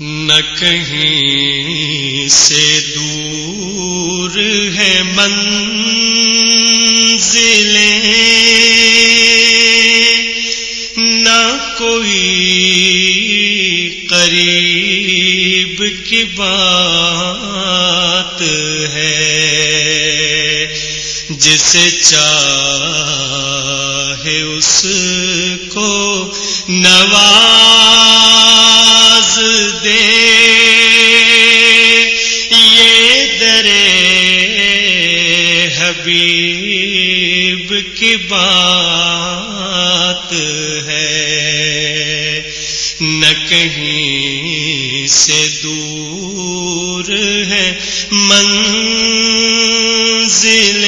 نہ کہیں سے دور ہے منزلیں، نہ کوئی قریب کی بات ہے جسے چاہے اس کو نواز یہ درے حبیب کی بات ہے۔ نہ کہیں سے دور ہے منزل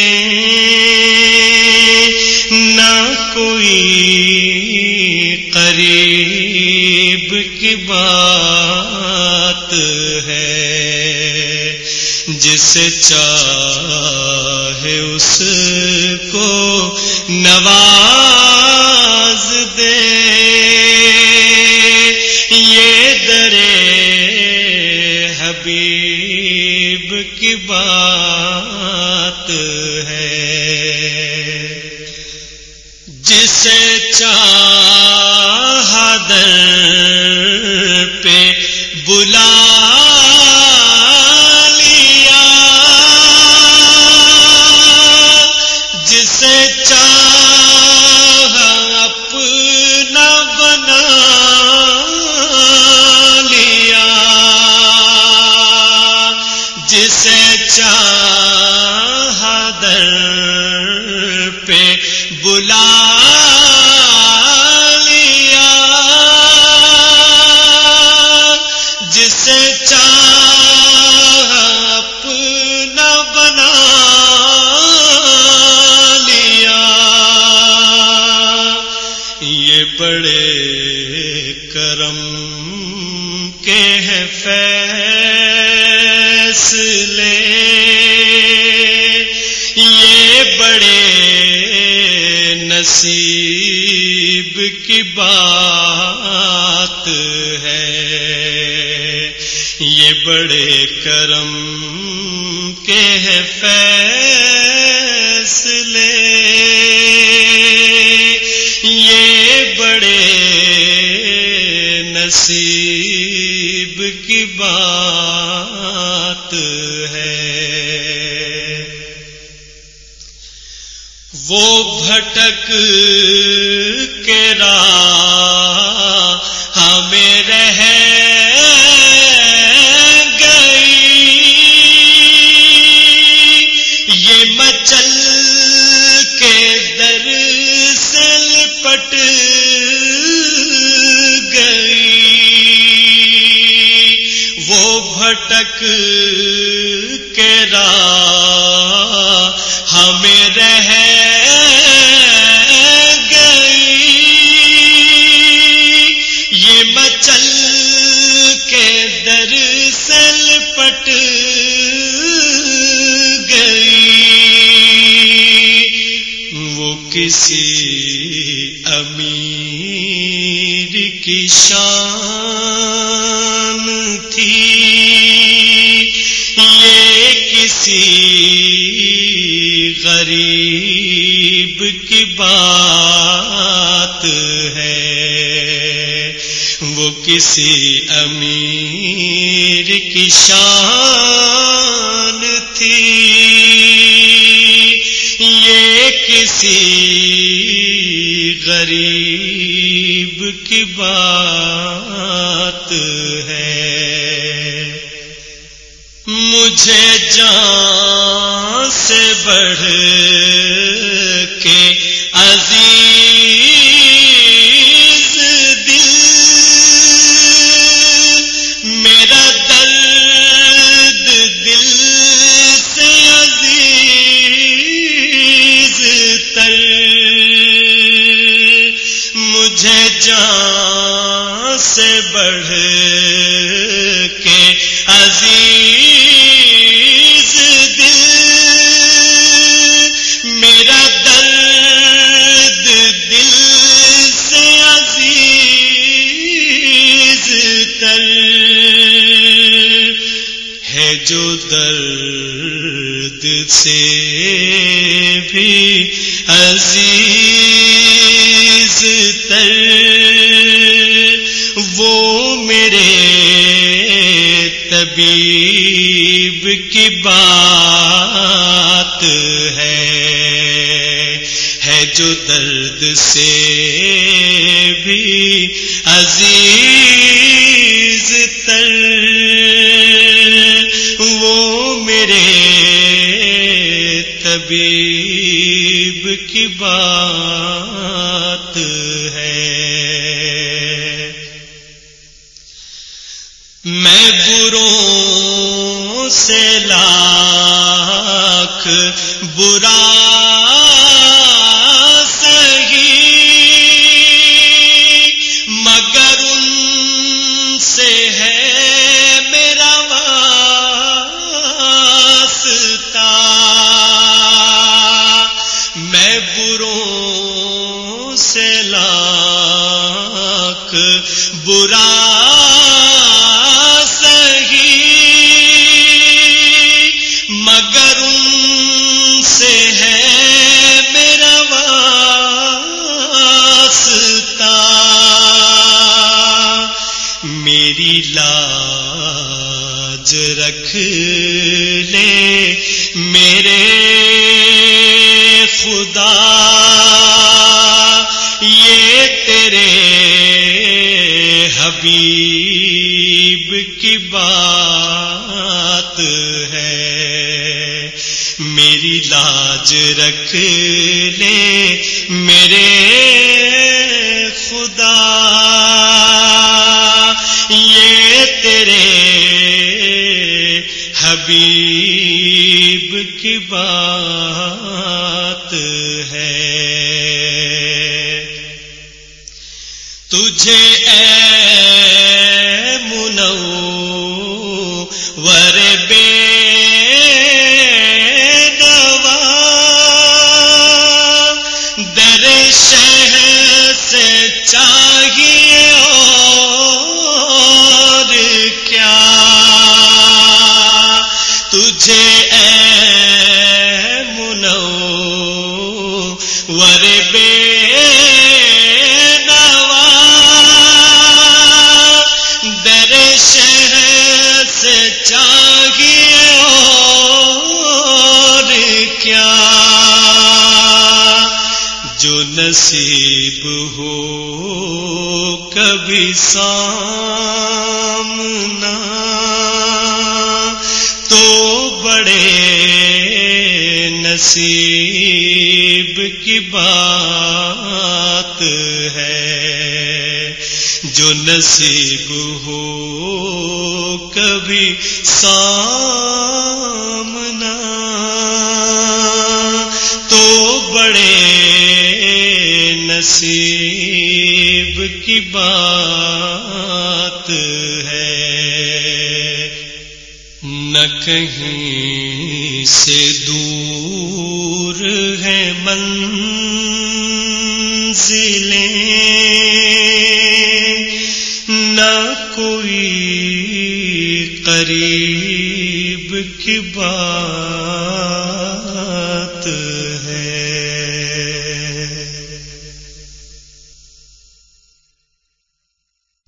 جس چاہے اس کو نواز دے۔ یہ درے حبیب کی بات ہے۔ جسے چاہ در پہ بلا کے ہیں فیصلے۔ یہ بڑے نصیب کی بات ہے۔ یہ بڑے کرم کے ہیں فیصلے۔ بات ہے۔ وہ بھٹک کے راہ ہمیں رہ گئی۔ یہ مت بھٹک کے راہ ہمیں رہ گئی۔ یہ مچل کے در سے لپٹ گئی۔ وہ کسی امیر کی شان تھی۔ کسی امیر کی شان تھی، یہ کسی غریب کی بات ہے۔ مجھے جان سے بڑھ کے عزیز عزیز دل میرا درد دل سے عزیز تر جو درد سے بھی عزیز تر۔ بات ہے ہے جو درد سے بھی عزیز تر، وہ میرے طبیب کی بات ہے۔ میں بروں سے لاکھ برا سہی مگر ان سے ہے میرا واسطہ۔ میں بروں سے لاکھ برا میری لاج رکھ لے میرے خدا، یہ تیرے حبیب کی بات ہے۔ میری لاج رکھ لے حبیب کی بات ہے۔ تجھے اے منو ور بے نصیب ہو کبھی سامنا تو بڑے نصیب کی بات ہے۔ جو نصیب ہو کبھی سامنا۔ تو بڑے نصیب کی بات ہے۔ نہ کہیں سے دور ہے منزلیں نہ کوئی قریب کی بات